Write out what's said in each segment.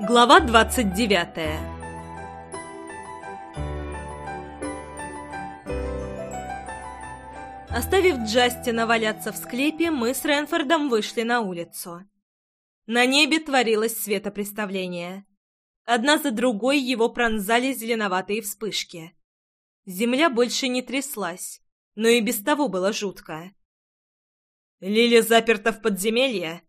Глава 29 Оставив Джастина валяться в склепе, мы с Ренфордом вышли на улицу. На небе творилось светопреставление. Одна за другой его пронзали зеленоватые вспышки. Земля больше не тряслась, но и без того было жутко. «Лили заперта в подземелье?»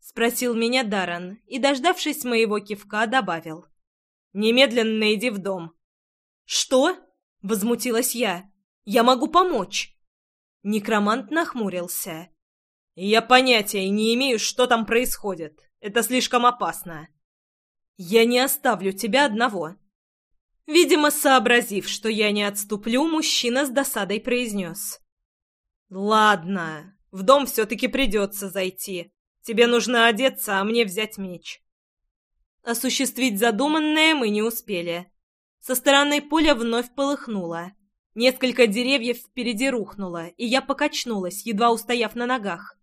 Спросил меня Даран и, дождавшись моего кивка, добавил. «Немедленно найди в дом». «Что?» — возмутилась я. «Я могу помочь». Некромант нахмурился. «Я понятия не имею, что там происходит. Это слишком опасно». «Я не оставлю тебя одного». Видимо, сообразив, что я не отступлю, мужчина с досадой произнес. «Ладно, в дом все-таки придется зайти. Тебе нужно одеться, а мне взять меч. Осуществить задуманное мы не успели. Со стороны поля вновь полыхнуло. Несколько деревьев впереди рухнуло, и я покачнулась, едва устояв на ногах.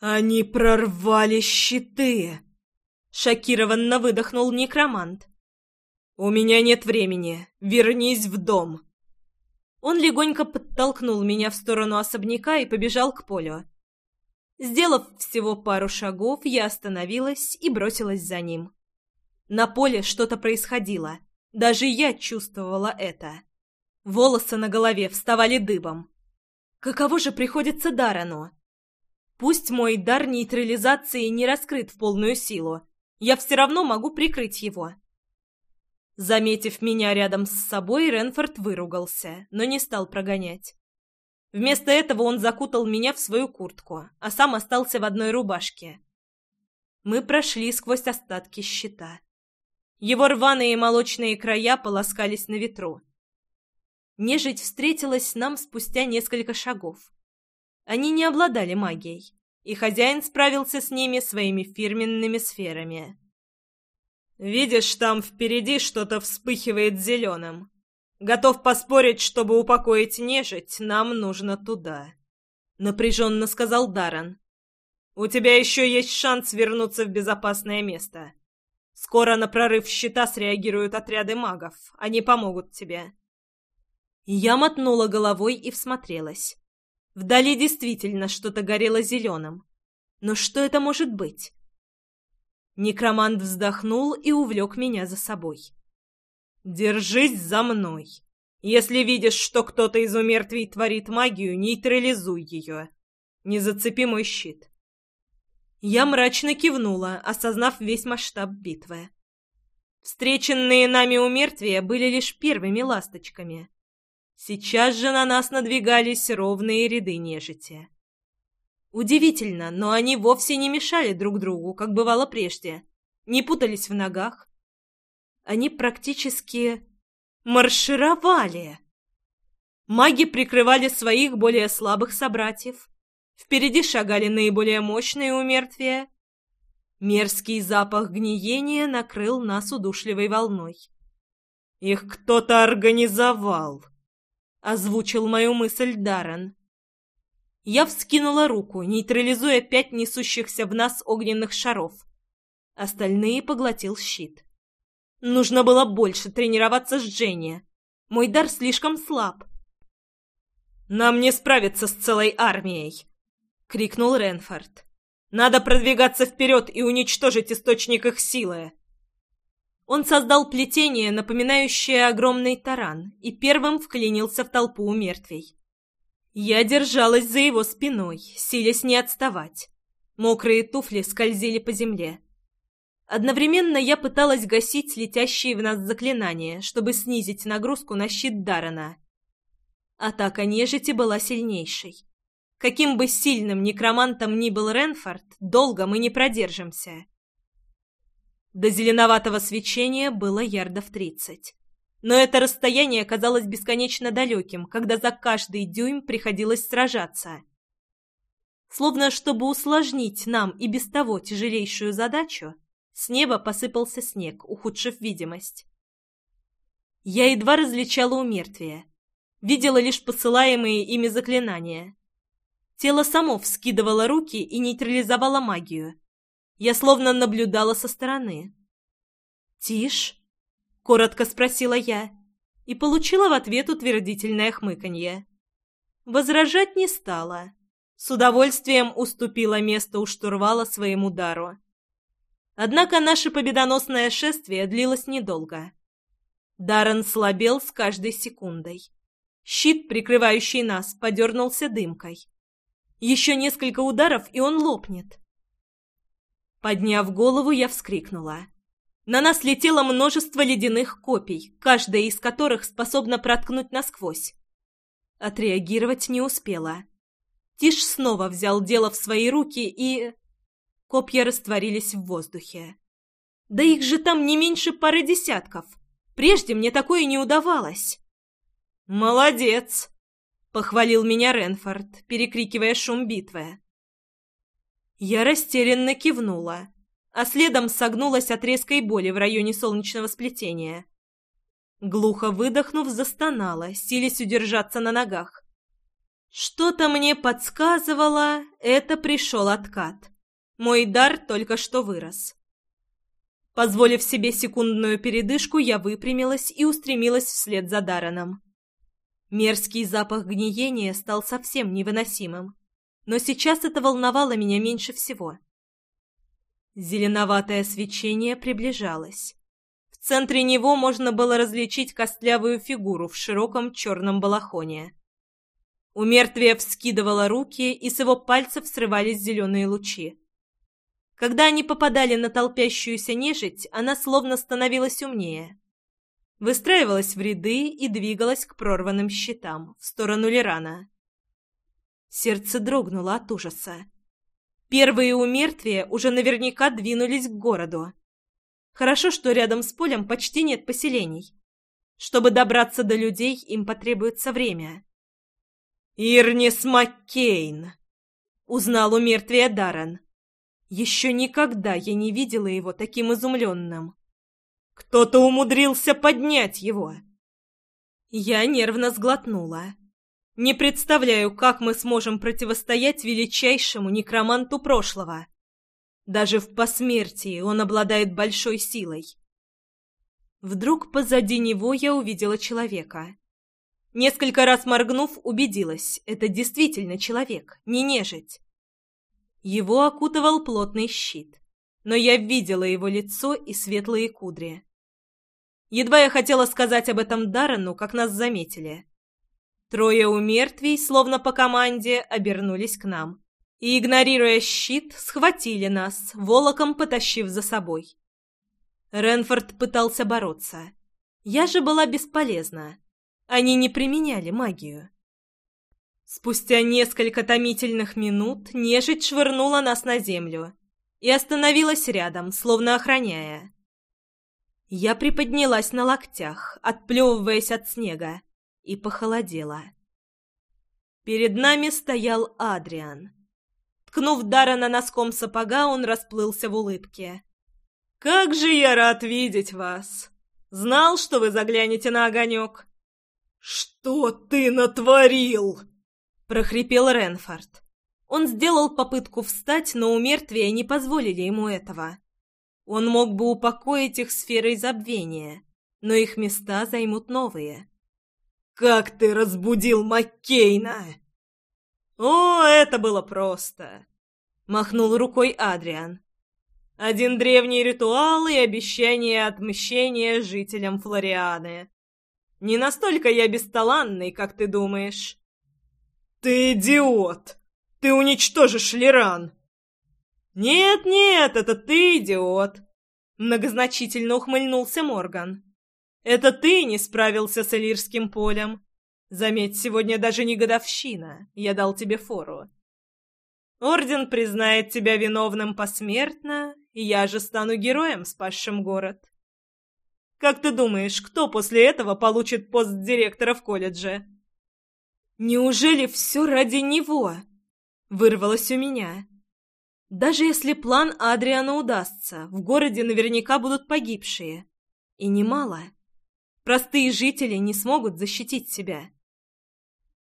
«Они прорвали щиты!» — шокированно выдохнул некромант. «У меня нет времени. Вернись в дом!» Он легонько подтолкнул меня в сторону особняка и побежал к полю. Сделав всего пару шагов, я остановилась и бросилась за ним. На поле что-то происходило. Даже я чувствовала это. Волосы на голове вставали дыбом. Каково же приходится Дарану? Пусть мой дар нейтрализации не раскрыт в полную силу, я все равно могу прикрыть его. Заметив меня рядом с собой, Ренфорд выругался, но не стал прогонять. Вместо этого он закутал меня в свою куртку, а сам остался в одной рубашке. Мы прошли сквозь остатки щита. Его рваные молочные края полоскались на ветру. Нежить встретилась нам спустя несколько шагов. Они не обладали магией, и хозяин справился с ними своими фирменными сферами. «Видишь, там впереди что-то вспыхивает зеленым», Готов поспорить, чтобы упокоить нежить, нам нужно туда», — напряженно сказал Даран. «У тебя еще есть шанс вернуться в безопасное место. Скоро на прорыв щита среагируют отряды магов. Они помогут тебе». Я мотнула головой и всмотрелась. Вдали действительно что-то горело зеленым. Но что это может быть? Некромант вздохнул и увлек меня за собой. Держись за мной. Если видишь, что кто-то из умертвий творит магию, нейтрализуй ее. Не зацепи мой щит. Я мрачно кивнула, осознав весь масштаб битвы. Встреченные нами умертвия были лишь первыми ласточками. Сейчас же на нас надвигались ровные ряды нежити. Удивительно, но они вовсе не мешали друг другу, как бывало прежде. Не путались в ногах, они практически маршировали. Маги прикрывали своих более слабых собратьев. Впереди шагали наиболее мощные умертвия. Мерзкий запах гниения накрыл нас удушливой волной. «Их кто-то организовал», — озвучил мою мысль Даррен. Я вскинула руку, нейтрализуя пять несущихся в нас огненных шаров. Остальные поглотил щит. Нужно было больше тренироваться с Дженни. Мой дар слишком слаб. «Нам не справиться с целой армией!» — крикнул Ренфорд. «Надо продвигаться вперед и уничтожить источник их силы!» Он создал плетение, напоминающее огромный таран, и первым вклинился в толпу у мертвей. Я держалась за его спиной, силясь не отставать. Мокрые туфли скользили по земле. Одновременно я пыталась гасить летящие в нас заклинания, чтобы снизить нагрузку на щит Дарана. Атака нежити была сильнейшей. Каким бы сильным некромантом ни был Ренфорд, долго мы не продержимся. До зеленоватого свечения было ярдов тридцать. Но это расстояние казалось бесконечно далеким, когда за каждый дюйм приходилось сражаться. Словно чтобы усложнить нам и без того тяжелейшую задачу, с неба посыпался снег, ухудшив видимость. Я едва различала умертвие. Видела лишь посылаемые ими заклинания. Тело само вскидывало руки и нейтрализовало магию. Я словно наблюдала со стороны. «Тишь?» — коротко спросила я и получила в ответ утвердительное хмыканье. Возражать не стала. С удовольствием уступила место у штурвала своему дару. Однако наше победоносное шествие длилось недолго. Даррен слабел с каждой секундой. Щит, прикрывающий нас, подернулся дымкой. Еще несколько ударов, и он лопнет. Подняв голову, я вскрикнула. На нас летело множество ледяных копий, каждая из которых способна проткнуть насквозь. Отреагировать не успела. Тиш снова взял дело в свои руки и... Копья растворились в воздухе. Да их же там не меньше пары десятков. Прежде мне такое не удавалось. «Молодец!» — похвалил меня Ренфорд, перекрикивая шум битвы. Я растерянно кивнула, а следом согнулась от резкой боли в районе солнечного сплетения. Глухо выдохнув, застонала, силясь удержаться на ногах. Что-то мне подсказывало, это пришел откат. Мой дар только что вырос. Позволив себе секундную передышку, я выпрямилась и устремилась вслед за Дараном. Мерзкий запах гниения стал совсем невыносимым, но сейчас это волновало меня меньше всего. Зеленоватое свечение приближалось. В центре него можно было различить костлявую фигуру в широком черном балахоне. У мертвия вскидывала руки, и с его пальцев срывались зеленые лучи. Когда они попадали на толпящуюся нежить, она словно становилась умнее. Выстраивалась в ряды и двигалась к прорванным щитам, в сторону Лерана. Сердце дрогнуло от ужаса. Первые у уже наверняка двинулись к городу. Хорошо, что рядом с полем почти нет поселений. Чтобы добраться до людей, им потребуется время. «Ирнис Маккейн!» — узнал у мертвия Даррен. Еще никогда я не видела его таким изумленным. Кто-то умудрился поднять его. Я нервно сглотнула. Не представляю, как мы сможем противостоять величайшему некроманту прошлого. Даже в посмертии он обладает большой силой. Вдруг позади него я увидела человека. Несколько раз моргнув, убедилась, это действительно человек, не нежить. Его окутывал плотный щит, но я видела его лицо и светлые кудри. Едва я хотела сказать об этом Даррену, как нас заметили. Трое у мертвей, словно по команде, обернулись к нам и, игнорируя щит, схватили нас, волоком потащив за собой. Ренфорд пытался бороться. Я же была бесполезна. Они не применяли магию. Спустя несколько томительных минут нежить швырнула нас на землю и остановилась рядом, словно охраняя. Я приподнялась на локтях, отплевываясь от снега, и похолодела. Перед нами стоял Адриан. Ткнув Даррена носком сапога, он расплылся в улыбке. «Как же я рад видеть вас! Знал, что вы заглянете на огонек!» «Что ты натворил?» прохрипел Ренфорд. Он сделал попытку встать, но у не позволили ему этого. Он мог бы упокоить их сферой забвения, но их места займут новые. «Как ты разбудил Маккейна!» «О, это было просто!» — махнул рукой Адриан. «Один древний ритуал и обещание отмщения жителям Флорианы. Не настолько я бесталанный, как ты думаешь. «Ты идиот! Ты уничтожишь Лиран!» «Нет, нет, это ты идиот!» Многозначительно ухмыльнулся Морган. «Это ты не справился с Элирским полем. Заметь, сегодня даже не годовщина. Я дал тебе фору. Орден признает тебя виновным посмертно, и я же стану героем, спасшим город». «Как ты думаешь, кто после этого получит пост директора в колледже?» Неужели все ради него? Вырвалось у меня. Даже если план Адриана удастся, в городе наверняка будут погибшие. И немало. Простые жители не смогут защитить себя.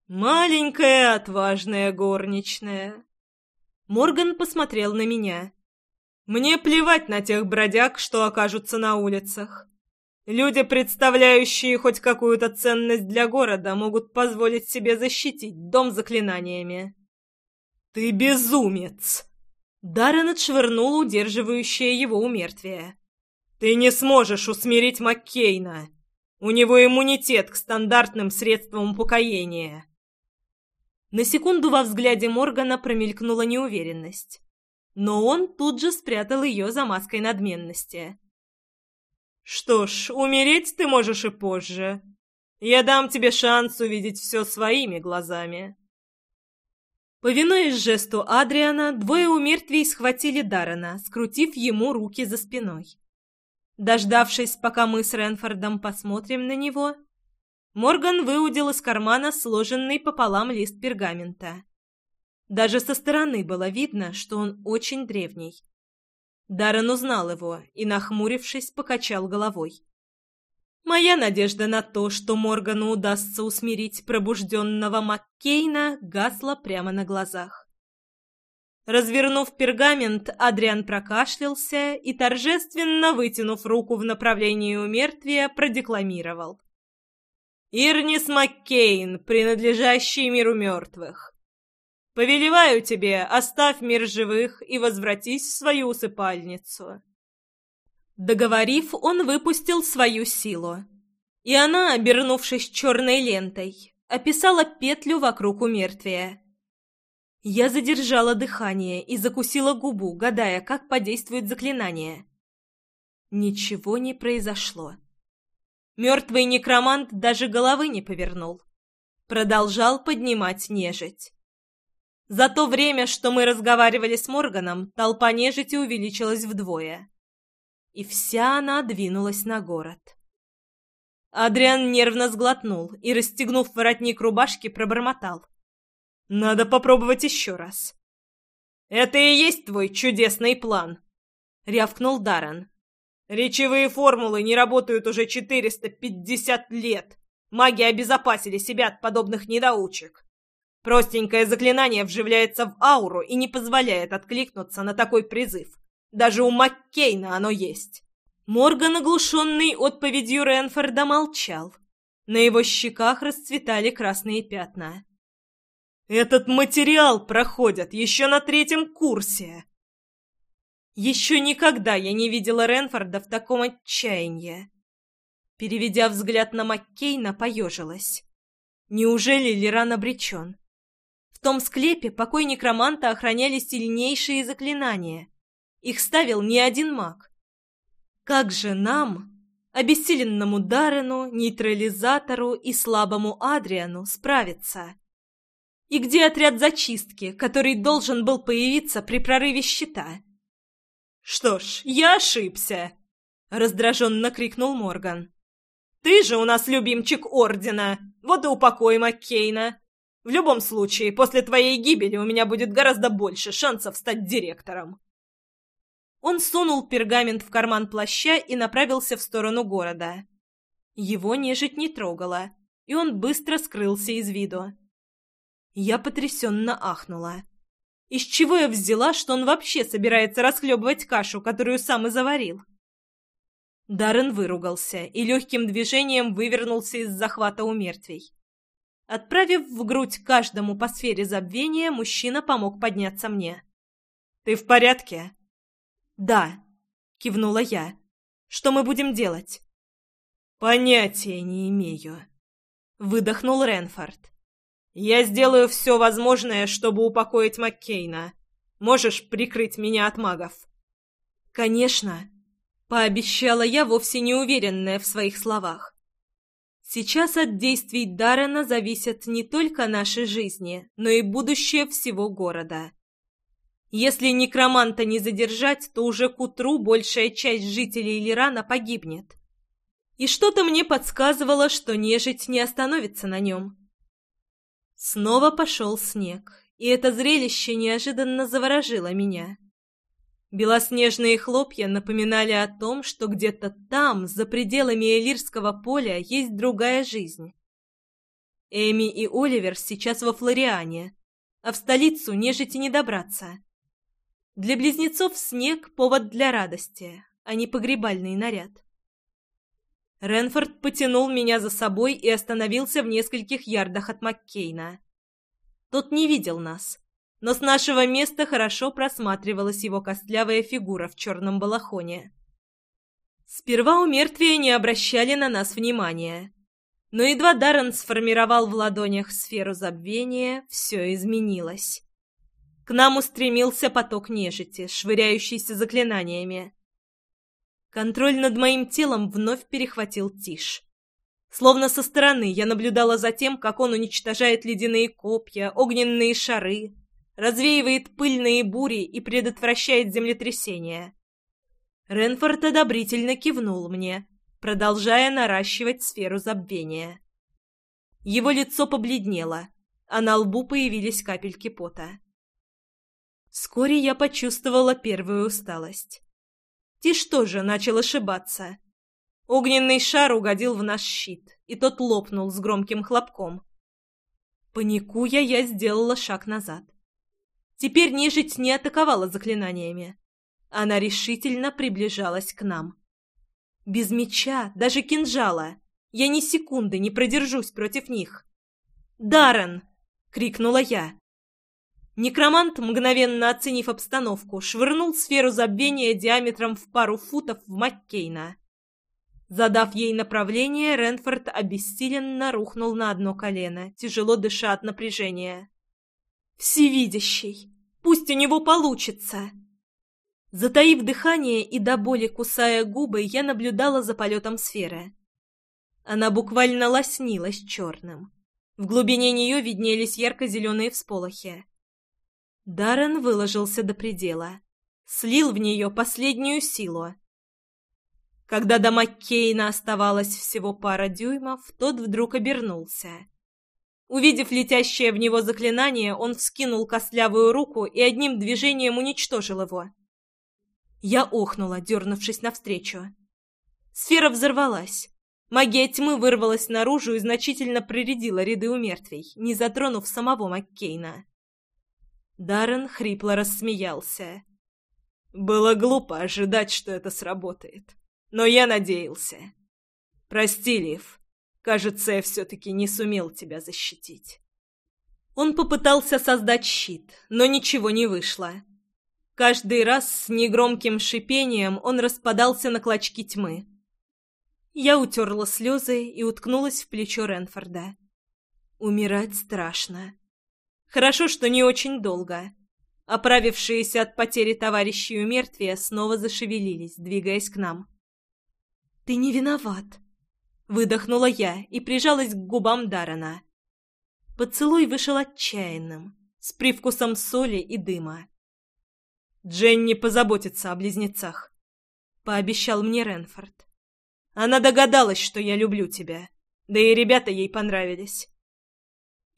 «Маленькая отважная горничная!» Морган посмотрел на меня. «Мне плевать на тех бродяг, что окажутся на улицах. Люди, представляющие хоть какую-то ценность для города, могут позволить себе защитить дом заклинаниями. «Ты безумец!» Даррен отшвырнул удерживающее его умертвие. «Ты не сможешь усмирить Маккейна! У него иммунитет к стандартным средствам упокоения!» На секунду во взгляде Моргана промелькнула неуверенность, но он тут же спрятал ее за маской надменности. Что ж, умереть ты можешь и позже. Я дам тебе шанс увидеть все своими глазами. Повинуясь жесту Адриана, двое у схватили Дарана, скрутив ему руки за спиной. Дождавшись, пока мы с Ренфордом посмотрим на него, Морган выудил из кармана сложенный пополам лист пергамента. Даже со стороны было видно, что он очень древний, Даррен узнал его и, нахмурившись, покачал головой. Моя надежда на то, что Моргану удастся усмирить пробужденного Маккейна, гасла прямо на глазах. Развернув пергамент, Адриан прокашлялся и, торжественно вытянув руку в направлении умертвия, продекламировал. «Ирнис Маккейн, принадлежащий миру мертвых, Повелеваю тебе, оставь мир живых и возвратись в свою усыпальницу». Договорив, он выпустил свою силу. И она, обернувшись черной лентой, описала петлю вокруг умертвия. Я задержала дыхание и закусила губу, гадая, как подействует заклинание. Ничего не произошло. Мертвый некромант даже головы не повернул. Продолжал поднимать нежить. За то время, что мы разговаривали с Морганом, толпа нежити увеличилась вдвое. И вся она двинулась на город. Адриан нервно сглотнул и, расстегнув воротник рубашки, пробормотал. «Надо попробовать еще раз». «Это и есть твой чудесный план», — рявкнул Даррен. «Речевые формулы не работают уже 450 лет. Маги обезопасили себя от подобных недоучек». Простенькое заклинание вживляется в ауру и не позволяет откликнуться на такой призыв. Даже у Маккейна оно есть. Морган, оглушенный отповедью Ренфорда, молчал. На его щеках расцветали красные пятна. «Этот материал проходят еще на третьем курсе!» Еще никогда я не видела Ренфорда в таком отчаянии. Переведя взгляд на Маккейна, поежилась. Неужели Леран обречен? В том склепе покой некроманта охраняли сильнейшие заклинания. Их ставил не один маг. Как же нам, обессиленному Дарену, нейтрализатору и слабому Адриану, справиться? И где отряд зачистки, который должен был появиться при прорыве щита? «Что ж, я ошибся!» — раздраженно крикнул Морган. «Ты же у нас любимчик Ордена! Вот и упокой Маккейна!» В любом случае, после твоей гибели у меня будет гораздо больше шансов стать директором. Он сунул пергамент в карман плаща и направился в сторону города. Его нежить не трогала, и он быстро скрылся из виду. Я потрясенно ахнула. Из чего я взяла, что он вообще собирается расхлебывать кашу, которую сам и заварил? Даррен выругался и легким движением вывернулся из захвата у мертвей. Отправив в грудь каждому по сфере забвения, мужчина помог подняться мне. «Ты в порядке?» «Да», — кивнула я. «Что мы будем делать?» «Понятия не имею», — выдохнул Ренфорд. «Я сделаю все возможное, чтобы упокоить Маккейна. Можешь прикрыть меня от магов?» «Конечно», — пообещала я, вовсе не уверенная в своих словах. Сейчас от действий Дарана зависят не только наши жизни, но и будущее всего города. Если некроманта не задержать, то уже к утру большая часть жителей Лирана погибнет. И что-то мне подсказывало, что нежить не остановится на нем. Снова пошел снег, и это зрелище неожиданно заворожило меня. Белоснежные хлопья напоминали о том, что где-то там, за пределами Элирского поля, есть другая жизнь. Эми и Оливер сейчас во Флориане, а в столицу нежити не добраться. Для близнецов снег – повод для радости, а не погребальный наряд. Ренфорд потянул меня за собой и остановился в нескольких ярдах от Маккейна. Тот не видел нас – но с нашего места хорошо просматривалась его костлявая фигура в черном балахоне. Сперва у мертвия не обращали на нас внимания, но едва Даррен сформировал в ладонях сферу забвения, все изменилось. К нам устремился поток нежити, швыряющийся заклинаниями. Контроль над моим телом вновь перехватил Тиш. Словно со стороны я наблюдала за тем, как он уничтожает ледяные копья, огненные шары, развеивает пыльные бури и предотвращает землетрясения. Ренфорд одобрительно кивнул мне, продолжая наращивать сферу забвения. Его лицо побледнело, а на лбу появились капельки пота. Вскоре я почувствовала первую усталость. Тиш тоже начал ошибаться. Огненный шар угодил в наш щит, и тот лопнул с громким хлопком. Паникуя, я сделала шаг назад. Теперь нежить не атаковала заклинаниями. Она решительно приближалась к нам. Без меча, даже кинжала. Я ни секунды не продержусь против них. «Даррен!» — крикнула я. Некромант, мгновенно оценив обстановку, швырнул сферу забвения диаметром в пару футов в Маккейна. Задав ей направление, Ренфорд обессиленно рухнул на одно колено, тяжело дыша от напряжения всевидящий. Пусть у него получится!» Затаив дыхание и до боли кусая губы, я наблюдала за полетом сферы. Она буквально лоснилась черным. В глубине нее виднелись ярко-зеленые всполохи. Даррен выложился до предела. Слил в нее последнюю силу. Когда до Маккейна оставалось всего пара дюймов, тот вдруг обернулся. Увидев летящее в него заклинание, он вскинул костлявую руку и одним движением уничтожил его. Я охнула, дернувшись навстречу. Сфера взорвалась. Магия тьмы вырвалась наружу и значительно проредила ряды у мертвей, не затронув самого Маккейна. Даррен хрипло рассмеялся. «Было глупо ожидать, что это сработает. Но я надеялся. Прости, Лив, Кажется, я все-таки не сумел тебя защитить. Он попытался создать щит, но ничего не вышло. Каждый раз с негромким шипением он распадался на клочки тьмы. Я утерла слезы и уткнулась в плечо Ренфорда. Умирать страшно. Хорошо, что не очень долго. Оправившиеся от потери товарищей у снова зашевелились, двигаясь к нам. «Ты не виноват», Выдохнула я и прижалась к губам Дарана. Поцелуй вышел отчаянным, с привкусом соли и дыма. «Дженни позаботится о близнецах», — пообещал мне Ренфорд. «Она догадалась, что я люблю тебя, да и ребята ей понравились».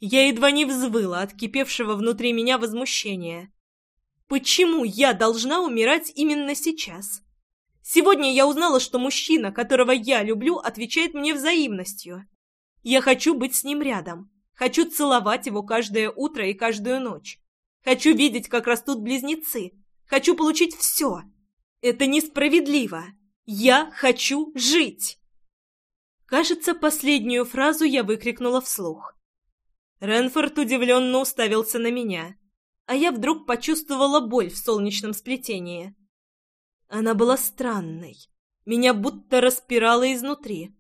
Я едва не взвыла от кипевшего внутри меня возмущения. «Почему я должна умирать именно сейчас?» Сегодня я узнала, что мужчина, которого я люблю, отвечает мне взаимностью. Я хочу быть с ним рядом. Хочу целовать его каждое утро и каждую ночь. Хочу видеть, как растут близнецы. Хочу получить все. Это несправедливо. Я хочу жить. Кажется, последнюю фразу я выкрикнула вслух. Ренфорд удивленно уставился на меня, а я вдруг почувствовала боль в солнечном сплетении. Она была странной. Меня будто распирало изнутри.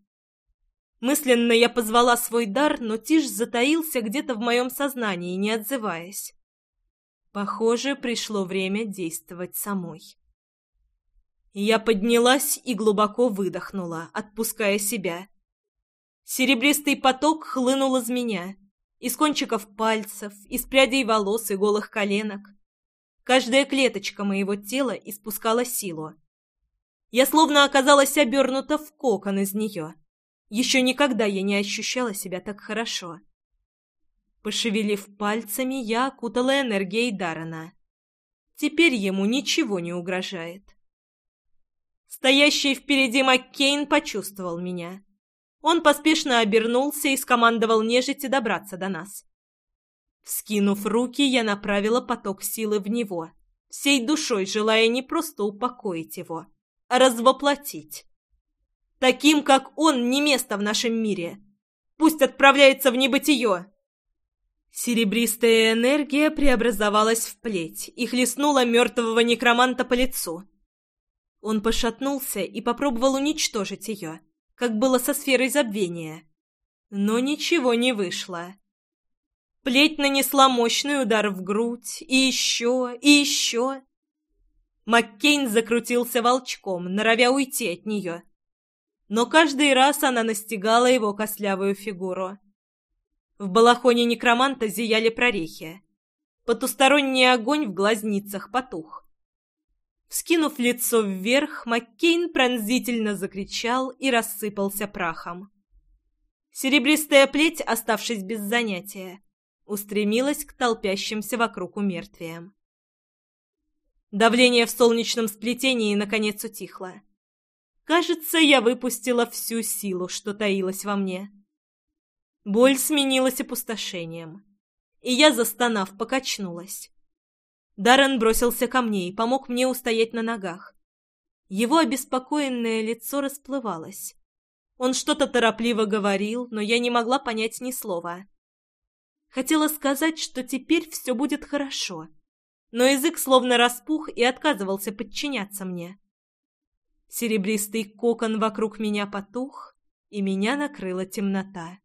Мысленно я позвала свой дар, но Тиш затаился где-то в моем сознании, не отзываясь. Похоже, пришло время действовать самой. Я поднялась и глубоко выдохнула, отпуская себя. Серебристый поток хлынул из меня, из кончиков пальцев, из прядей волос и голых коленок — Каждая клеточка моего тела испускала силу. Я словно оказалась обернута в кокон из нее. Еще никогда я не ощущала себя так хорошо. Пошевелив пальцами, я окутала энергией Дарана. Теперь ему ничего не угрожает. Стоящий впереди Маккейн почувствовал меня. Он поспешно обернулся и скомандовал нежити добраться до нас. Вскинув руки, я направила поток силы в него, всей душой желая не просто упокоить его, а развоплотить. Таким, как он, не место в нашем мире. Пусть отправляется в небытие. Серебристая энергия преобразовалась в плеть и хлестнула мертвого некроманта по лицу. Он пошатнулся и попробовал уничтожить ее, как было со сферой забвения. Но ничего не вышло. Плеть нанесла мощный удар в грудь, и еще, и еще. Маккейн закрутился волчком, норовя уйти от нее. Но каждый раз она настигала его кослявую фигуру. В балахоне некроманта зияли прорехи. Потусторонний огонь в глазницах потух. Вскинув лицо вверх, Маккейн пронзительно закричал и рассыпался прахом. Серебристая плеть, оставшись без занятия, устремилась к толпящимся вокруг умертвиям. Давление в солнечном сплетении наконец утихло. Кажется, я выпустила всю силу, что таилась во мне. Боль сменилась опустошением, и я, застонав, покачнулась. Даррен бросился ко мне и помог мне устоять на ногах. Его обеспокоенное лицо расплывалось. Он что-то торопливо говорил, но я не могла понять ни слова. Хотела сказать, что теперь все будет хорошо, но язык словно распух и отказывался подчиняться мне. Серебристый кокон вокруг меня потух, и меня накрыла темнота.